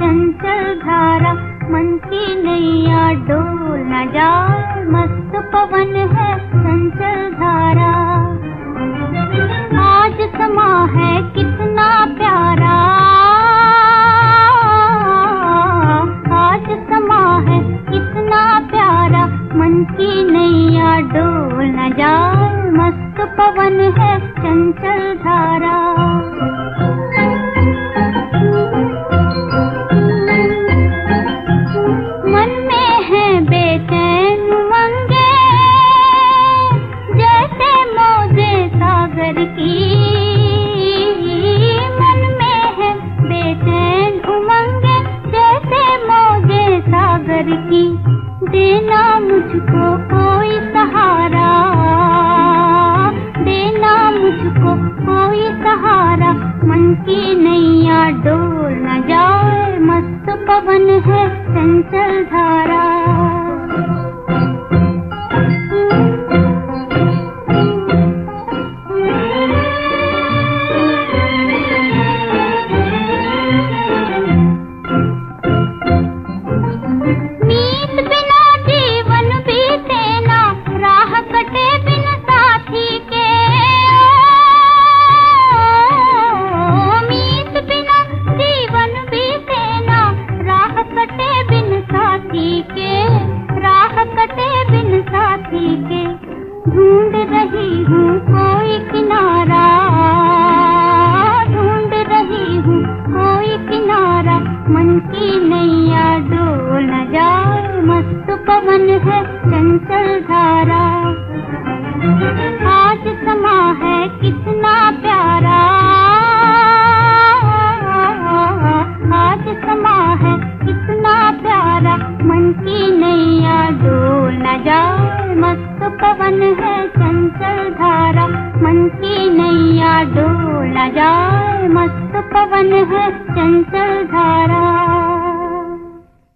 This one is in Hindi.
धारा, मन की नैया डोल न जाए, मस्त पवन है चंचल धारा। आज समा है कितना प्यारा। आज समा है कितना प्यारा, मन की नैया डोल न जाए, मस्त पवन है सागर की देना मुझको कोई सहारा। देना मुझको कोई सहारा। मन की नैया डोल न जाए, मस्त पवन है चंचल धारा। साथी के ढूंढ रही हूँ कोई किनारा। ढूंढ रही हूँ कोई किनारा। मन की नैया डोल न जाए, मस्त पवन है चंचल पवन है चंचल धारा मन की नैया डोला जाए मस्त पवन है चंचल धारा।